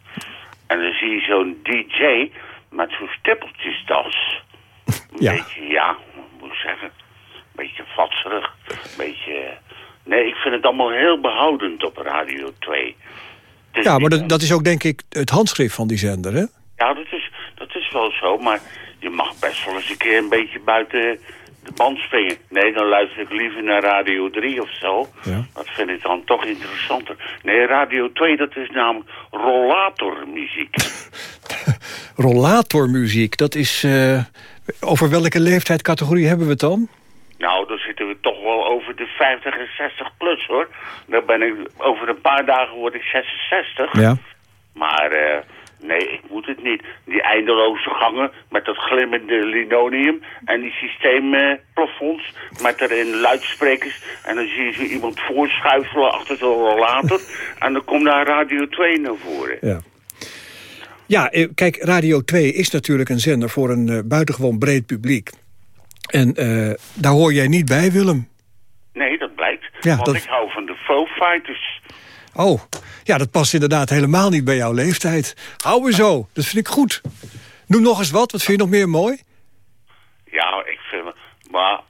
En dan zie je zo'n DJ met zo'n stippeltjesdas. Ja. beetje, ja, moet ik zeggen? Een beetje vatserig. Een beetje... Nee, ik vind het allemaal heel behoudend op Radio 2. Het is Ja, maar dat is ook denk ik het handschrift van die zender, hè? Ja, dat is, dat is wel zo, maar je mag best wel eens een keer een beetje buiten, de band springen. Nee, dan luister ik liever naar Radio 3 of zo. Ja. Dat vind ik dan toch interessanter. Nee, Radio 2, dat is namelijk rollatormuziek. Rollatormuziek, dat is... eh, over welke leeftijdscategorie hebben we het dan? Nou, dan zitten we toch wel over de 50 en 60 plus, hoor. Dan ben ik, over een paar dagen word ik 66. Ja. Maar eh, nee, ik moet het niet. Die eindeloze gangen met dat glimmende linoleum en die systeemplafonds met erin luidsprekers. En dan zie je zo iemand voorschuifelen achter zo'n rollator. en dan komt daar Radio 2 naar voren. Ja. Ja, eh, kijk, Radio 2 is natuurlijk een zender voor een eh, buitengewoon breed publiek. En eh, daar hoor jij niet bij, Willem. Nee, dat blijkt. Ja, Want dat- ik hou van de Faux Fighters. Oh, ja, dat past inderdaad helemaal niet bij jouw leeftijd. Hou we zo, dat vind ik goed. Noem nog eens wat, wat vind je nog meer mooi? Ja, ik vind... Maar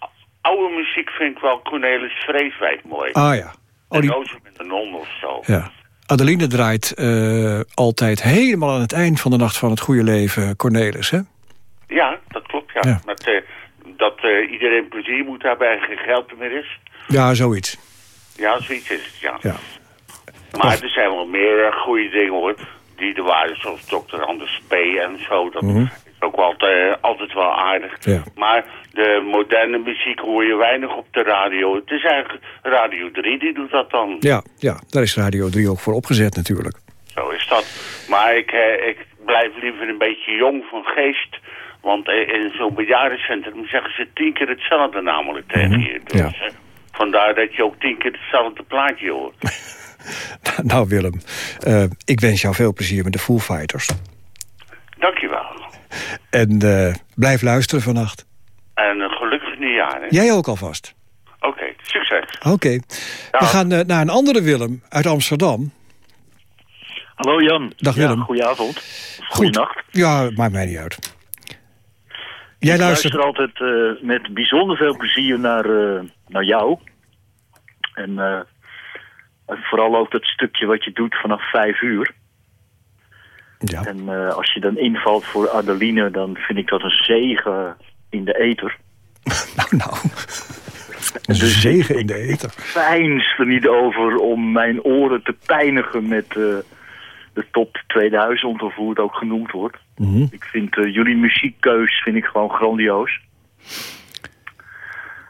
oude muziek vind ik wel Cornelis Vreeswijk mooi. Ah ja. Oh, en die- met een non of zo. Ja. Adeline draait eh, altijd helemaal aan het eind van de Nacht van het Goede Leven Cornelis, hè? Ja, dat klopt, ja. Ja. Met, eh, dat eh, iedereen plezier moet hebben en geen geld meer is. Ja, zoiets. Ja, zoiets is het, ja. Ja. Maar er zijn wel meer eh, goede dingen, hoor. Die er waren, zoals Dr. Anders P. en zo. Dat Mhm. is ook altijd, altijd wel aardig. Ja. Maar de moderne muziek hoor je weinig op de radio. Het is eigenlijk Radio 3 die doet dat dan. Ja, ja, daar is Radio 3 ook voor opgezet natuurlijk. Zo is dat. Maar ik, eh, ik blijf liever een beetje jong van geest. Want eh, in zo'n bejaardencentrum zeggen ze tien keer hetzelfde namelijk tegen je. Dus, Ja. eh, vandaar dat je ook tien keer hetzelfde plaatje hoort. Nou Willem, eh, ik wens jou veel plezier met de Foo Fighters. Dankjewel. En eh, blijf luisteren vannacht. En een gelukkig nieuwjaar. Hè? Jij ook alvast. Oké, succes. Oké. We gaan naar een andere Willem uit Amsterdam. Hallo Jan. Dag Ja, Willem. goedenavond. Goedenacht. Ja, maakt mij niet uit. Jij ik luistert... luister altijd eh, met bijzonder veel plezier naar, eh, naar jou. En eh, en vooral ook dat stukje wat je doet vanaf vijf uur. Ja. En als je dan invalt voor Adeline, dan vind ik dat een zegen in de eter. nou, nou. Een zegen in de eter. Fijns er niet over om mijn oren te pijnigen met de top 2000, of hoe het ook genoemd wordt. Mhm. Ik vind eh, jullie muziekkeus vind ik gewoon grandioos.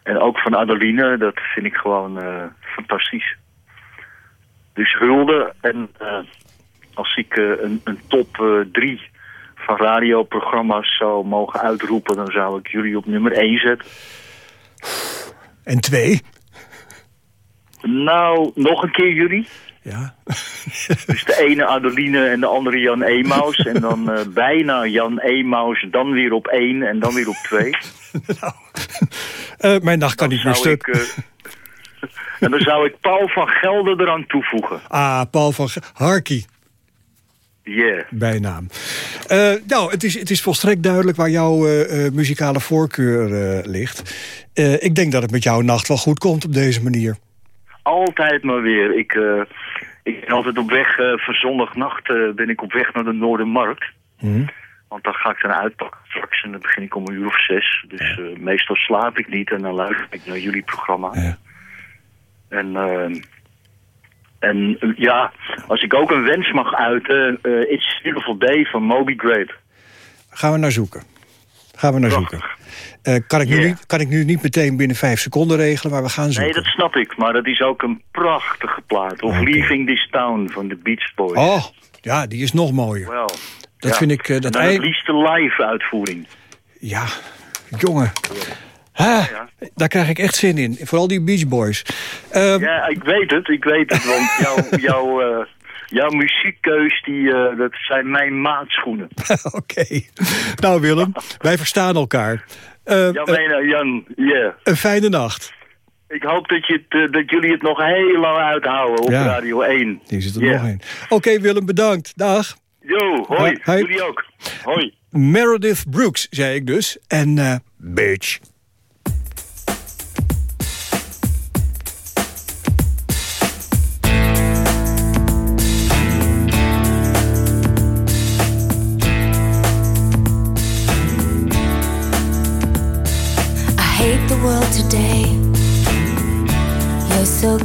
En ook van Adeline, dat vind ik gewoon eh, fantastisch. Dus hulde en eh, als ik een, een top eh, drie van radioprogramma's zou mogen uitroepen, dan zou ik jullie op nummer 1 zetten. En twee? Nou, nog een keer jullie. Ja. dus de ene Adeline en de andere Jan Emaus. En dan eh, bijna Jan Emaus, dan weer op één en dan weer op twee. Eh, mijn nacht kan niet meer stuk. ik, eh, en dan zou ik Paul van Gelder eraan toevoegen. Ah, Paul van Harky. Yeah. Bijnaam. Nou, het is, het is volstrekt duidelijk waar jouw muzikale voorkeur ligt. Ik denk dat het met jouw nacht wel goed komt op deze manier. Altijd maar weer. Ik, ik ben altijd op weg, eh voor zondagnacht eh, ben ik op weg naar de Noordermarkt. Mhm. Want dan ga ik dan uitpakken straks en dan begin ik om een uur of zes. Dus eh, meestal slaap ik niet en dan luister ik naar jullie programma. En, eh, en ja, als ik ook een wens mag uiten, It's Beautiful Day van Moby Grape. Gaan we naar zoeken. Gaan we naar zoeken. Eh, kan, ik nu Yeah. niet, kan ik nu niet meteen binnen vijf seconden regelen, maar we gaan zoeken. Nee, dat snap ik, maar dat is ook een prachtige plaat. Of Leaving This Town van de Beach Boys. Oh, ja, die is nog mooier. Wel. Dat Ja. vind ik... En dat dan ei- het liefst de live uitvoering. Ja, jongen. Ha, daar krijg ik echt zin in. Vooral die Beach Boys. Ehm, Ja, ik weet het, ik weet het, want jouw, jouw, eh, jouw muziekkeus, die, eh, dat zijn mijn maatschoenen. Oké. Nou Willem, wij verstaan elkaar. Ja, mijn, Jan, yeah. een fijne nacht. Ik hoop dat, je het, dat jullie het nog heel lang uithouden op Ja. Radio 1. Hier zit er Yeah. nog een. Oké Willem, bedankt. Dag. Yo, hoi. Hoi. Jullie ook. Hoi. Meredith Brooks, zei ik dus. En bitch.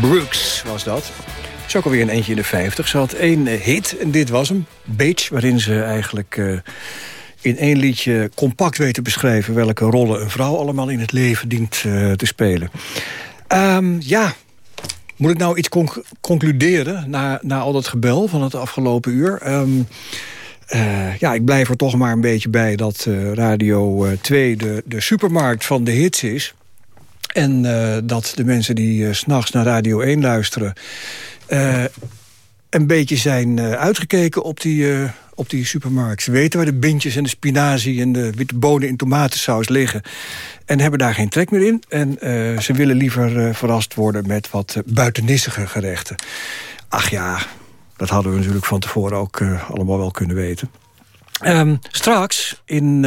Brooks was dat. Is ook alweer een eentje in de 50. Ze had één eh, hit en dit was hem. Beach, waarin ze eigenlijk eh, in één liedje compact weet te beschrijven... welke rollen een vrouw allemaal in het leven dient eh, te spelen. Ehm, ja, moet ik nou iets conc- concluderen na, na al dat gebel van het afgelopen uur? Ehm, eh, ja, ik blijf er toch maar een beetje bij dat Radio eh, 2 de, de supermarkt van de hits is. En eh, dat de mensen die eh, s s'nachts naar Radio 1 luisteren... eh, een beetje zijn eh, uitgekeken op die, eh, op die supermarkt. Ze weten waar de bintjes en de spinazie en de witte bonen in tomatensaus liggen. En hebben daar geen trek meer in. En eh, ze willen liever eh, verrast worden met wat buitennissige gerechten. Ach ja, dat hadden we natuurlijk van tevoren ook eh, allemaal wel kunnen weten. Ehm, straks in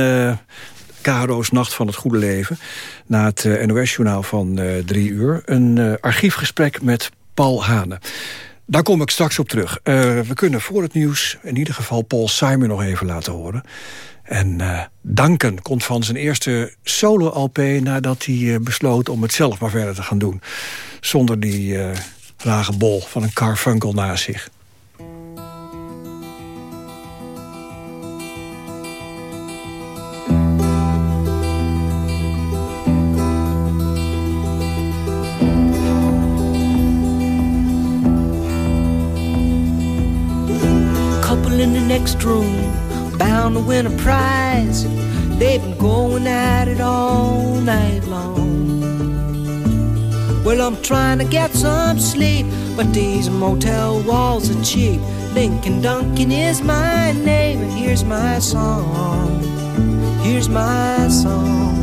KRO's Nacht van het Goede Leven... na het uh, NOS-journaal van uh, drie uur... een uh, archiefgesprek met Paul Hane. Daar kom ik straks op terug. We kunnen voor het nieuws in ieder geval Paul Simon nog even laten horen. En Duncan komt van zijn eerste solo-LP... nadat hij besloot om het zelf maar verder te gaan doen. Zonder die lage bol van een carfunkel naast zich. Next room, bound to win a prize. They've been going at it all night long. Well, I'm trying to get some sleep, but these motel walls are cheap. Lincoln Duncan is my name, and here's my song. Here's my song.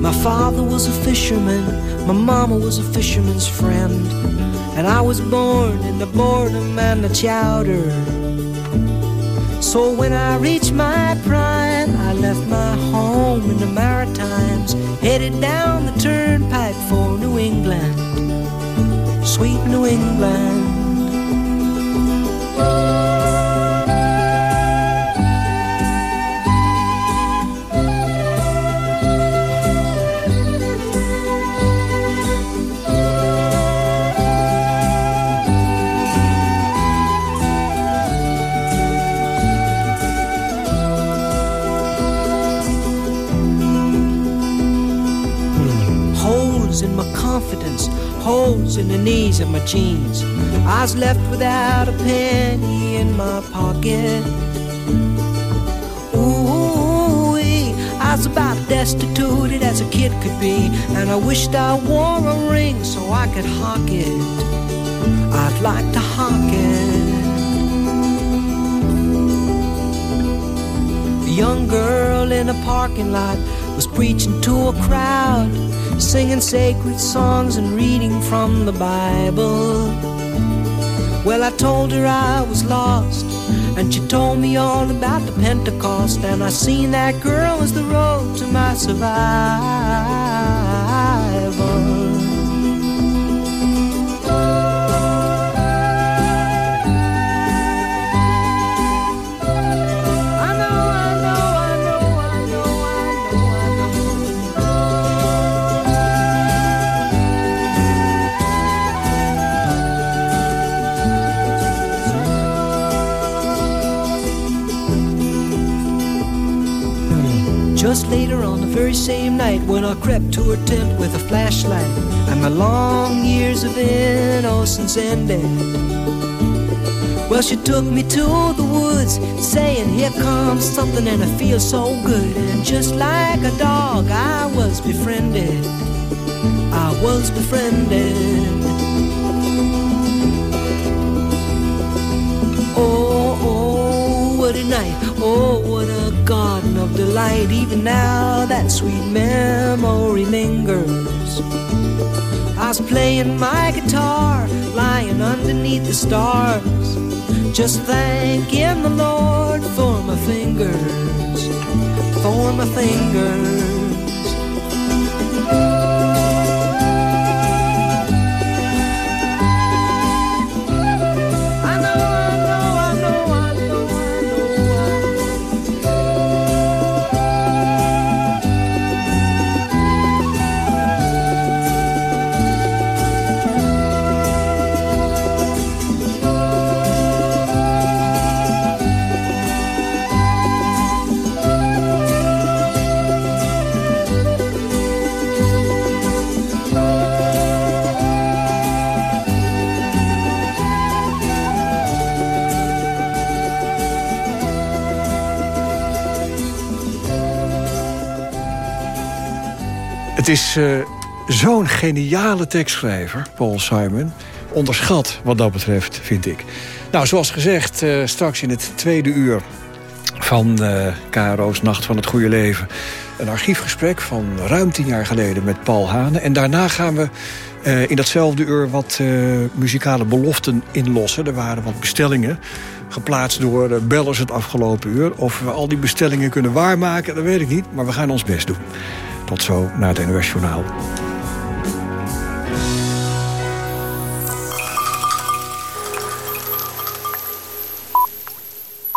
My father was a fisherman, my mama was a fisherman's friend. And I was born in the boredom and the chowder. So when I reached my prime, I left my home in the Maritimes, headed down the turnpike for New England, sweet New England. In the knees of my jeans. I was left without a penny in my pocket. Ooh, I was about destitute as a kid could be, and I wished I wore a ring so I could hawk it. I'd like to hawk it. A young girl in a parking lot was preaching to a crowd, singing sacred songs and reading from the Bible. Well, I told her I was lost, and she told me all about the Pentecost, and I seen that girl as the road to my survival. Very same night when I crept to her tent with a flashlight and my long years of innocence ended. Well, she took me to the woods, saying, Here comes something, and I feel so good. And just like a dog, I was befriended. I was befriended. Oh, oh, what a night. Oh, what a garden of delight. Even now, that sweet memory lingers. I was playing my guitar, lying underneath the stars. Just thanking the Lord for my fingers, for my fingers. Het is eh, zo'n geniale tekstschrijver, Paul Simon. Onderschat wat dat betreft, vind ik. Nou, zoals gezegd, eh, straks in het tweede uur van eh KRO's Nacht van het Goede Leven... een archiefgesprek van ruim tien jaar geleden met Paul Hane. En daarna gaan we in datzelfde uur wat muzikale beloften inlossen. Er waren wat bestellingen geplaatst door bellers het afgelopen uur. Of we al die bestellingen kunnen waarmaken, dat weet ik niet. Maar we gaan ons best doen. Tot zo na het NOS Journaal.